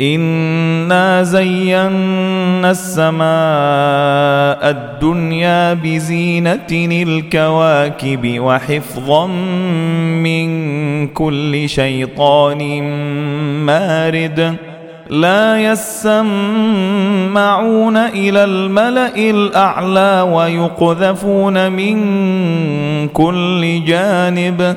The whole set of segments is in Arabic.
انا زينا السماء الدنيا بزينه الكواكب وحفظا من كل شيطان مارد لا يسمعون إلى الملا الاعلى ويقذفون من كل جانب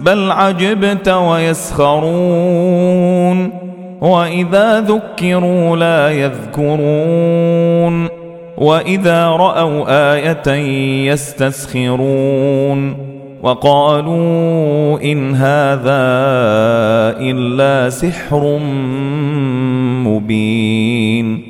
بل عجبت ويسخرون وإذا ذكروا لا يذكرون وإذا رأوا آية يستسخرون وقالوا إن هذا إلا سحر مبين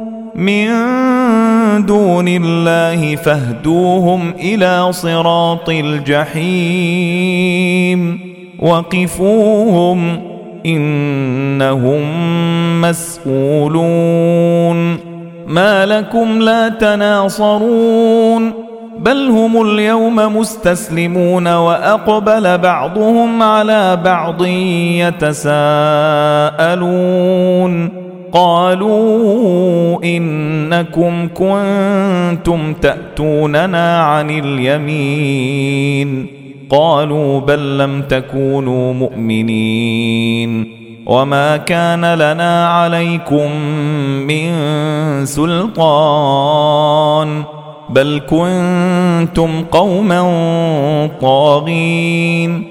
من دون الله فاهدوهم إلى صراط الجحيم. وقفوهم إنهم مسؤولون. ما لكم لا تناصرون. بل هم اليوم مستسلمون وأقبل بعضهم على بعض يتساءلون. قالوا إنكم كنتم تأتوننا عن اليمين. قالوا بل لم تكونوا مؤمنين. وما كان لنا عليكم من سلطان. بل كنتم قوما طاغين.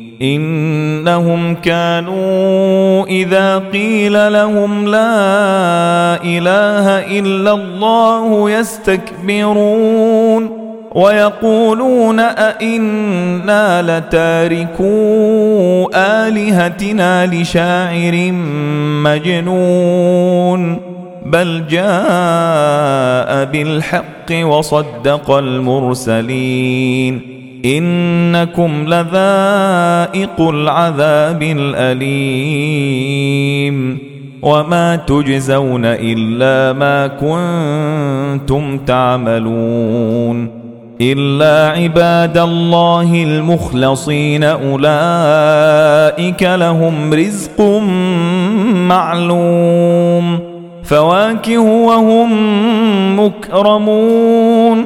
إنهم كانوا إذا قيل لهم لا إله إلا الله يستكبرون ويقولون أئنا لتاركو آلهتنا لشاعر مجنون بل جاء بالحق وصدق المرسلين إنكم لذائق العذاب الأليم. وما تجزون إلا ما كنتم تعملون. إلا عباد الله المخلصين أولئك لهم رزق معلوم. فواكه وهم مكرمون.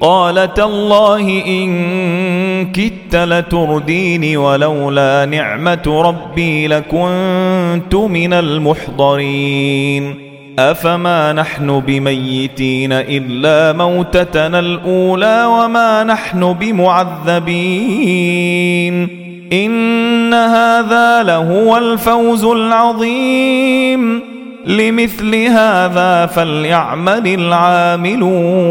قال تالله إن كدت لترديني ولولا نعمة ربي لكنت من المحضرين. أفما نحن بميتين إلا موتتنا الأولى وما نحن بمعذبين. إن هذا لهو الفوز العظيم. لمثل هذا فليعمل العاملون.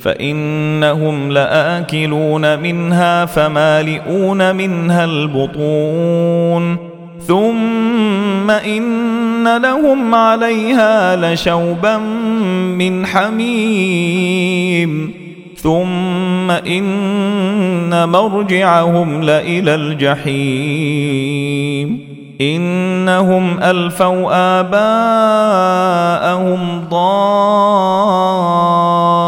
فإنهم لآكلون منها فمالئون منها البطون. ثم إن لهم عليها لشوبا من حميم. ثم إن مرجعهم لإلى الجحيم. إنهم ألفوا آباءهم ضالين.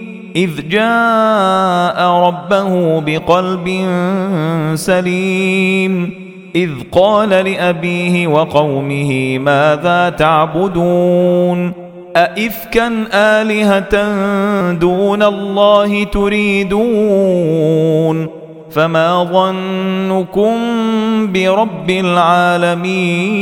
إذ جاء ربه بقلب سليم. إذ قال لأبيه وقومه ماذا تعبدون؟ أئفكا آلهة دون الله تريدون؟ فما ظنكم برب العالمين؟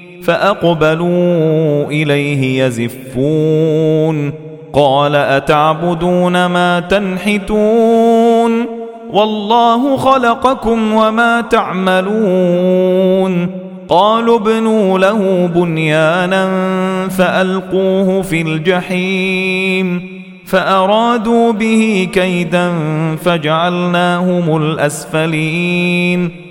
فأقبلوا إليه يزفون. قال أتعبدون ما تنحتون؟ والله خلقكم وما تعملون. قالوا ابنوا له بنيانا فألقوه في الجحيم. فأرادوا به كيدا فجعلناهم الأسفلين.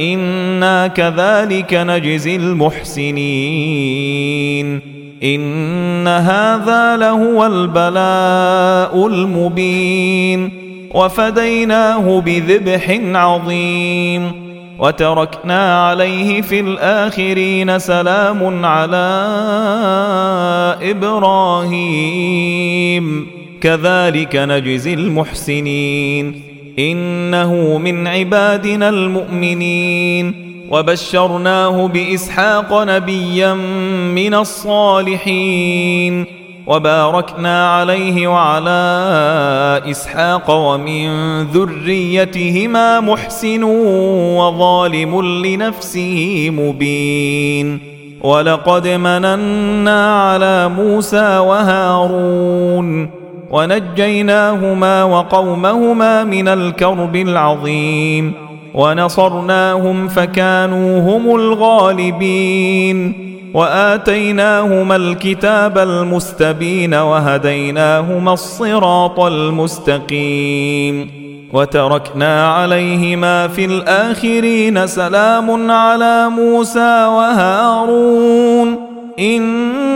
أنا كذلك نجزي المحسنين ان هذا لهو البلاء المبين وفديناه بذبح عظيم وتركنا عليه في الاخرين سلام على إبراهيم كذلك نجزي المحسنين إنه من عبادنا المؤمنين. وبشرناه بإسحاق نبيا من الصالحين. وباركنا عليه وعلى إسحاق ومن ذريتهما محسن وظالم لنفسه مبين. ولقد مننا على موسى وهارون. ونجيناهما وقومهما من الكرب العظيم ونصرناهم فكانوا هم الغالبين وآتيناهما الكتاب المستبين وهديناهما الصراط المستقيم وتركنا عليهما في الآخرين سلام على موسى وهارون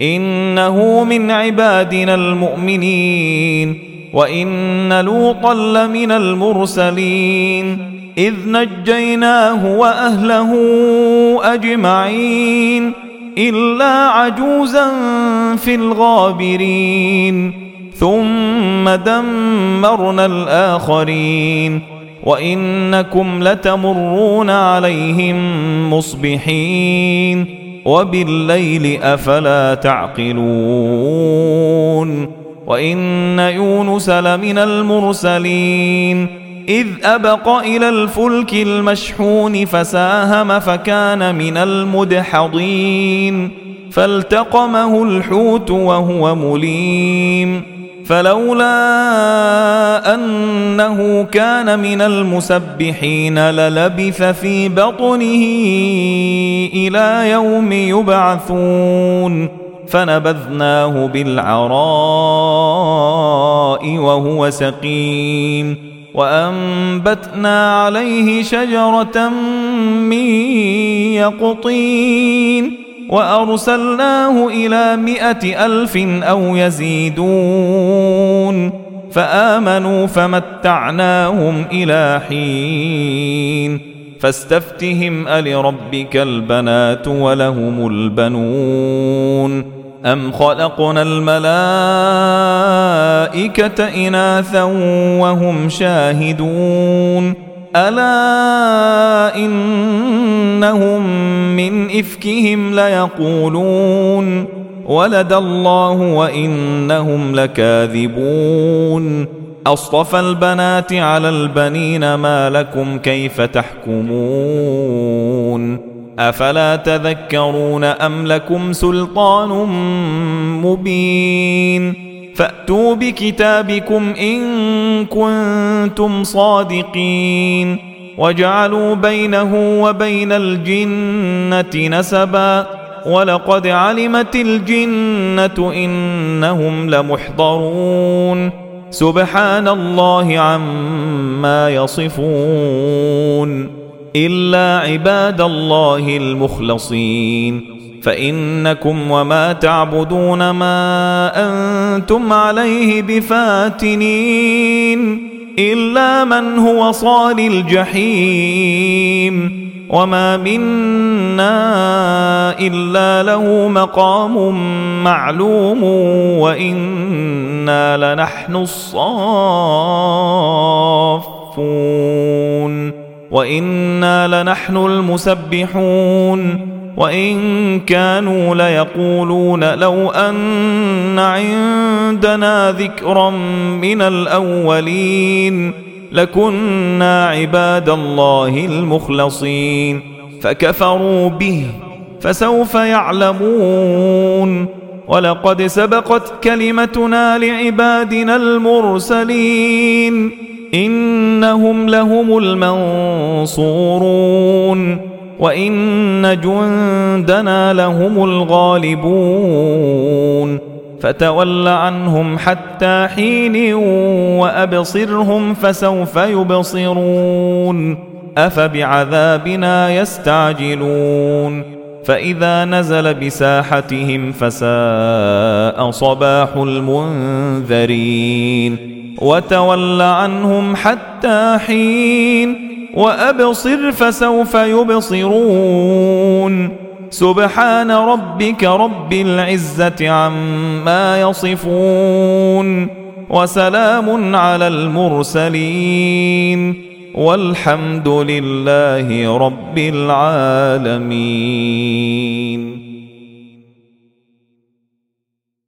إنه من عبادنا المؤمنين وإن لوطا لمن المرسلين إذ نجيناه وأهله أجمعين إلا عجوزا في الغابرين ثم دمرنا الآخرين وإنكم لتمرون عليهم مصبحين وبالليل أفلا تعقلون وإن يونس لمن المرسلين إذ أبق إلى الفلك المشحون فساهم فكان من المدحضين فالتقمه الحوت وهو مليم فلولا أنه كان من المسبحين للبث في بطنه إلى يوم يبعثون فنبذناه بالعراء وهو سقيم وأنبتنا عليه شجرة من يقطين وأرسلناه إلى مائة ألف أو يزيدون فآمنوا فمتعناهم إلى حين فاستفتهم ألربك البنات ولهم البنون أم خلقنا الملائكة إناثا وهم شاهدون ألا إنهم من إفكهم ليقولون ولد الله وإنهم لكاذبون أصطفى البنات على البنين ما لكم كيف تحكمون أفلا تذكرون أم لكم سلطان مبين فأتوا بكتابكم إن كنتم صادقين وجعلوا بينه وبين الجنة نسبا ولقد علمت الجنة إنهم لمحضرون سبحان الله عما يصفون إلا عباد الله المخلصين فإنكم وما تعبدون ما أنتم عليه بفاتنين إلا من هو صال الجحيم وما منا إلا له مقام معلوم وإنا لنحن الصافون وإنا لنحن المسبحون وإن كانوا ليقولون لو أن عندنا ذكرا من الأولين لكنا عباد الله المخلصين فكفروا به فسوف يعلمون ولقد سبقت كلمتنا لعبادنا المرسلين إنهم لهم المنصورون وان جندنا لهم الغالبون فتول عنهم حتى حين وابصرهم فسوف يبصرون افبعذابنا يستعجلون فاذا نزل بساحتهم فساء صباح المنذرين وتول عنهم حتى حين وأبصر فسوف يبصرون. سبحان ربك رب العزة عما يصفون. وسلام على المرسلين. والحمد لله رب العالمين.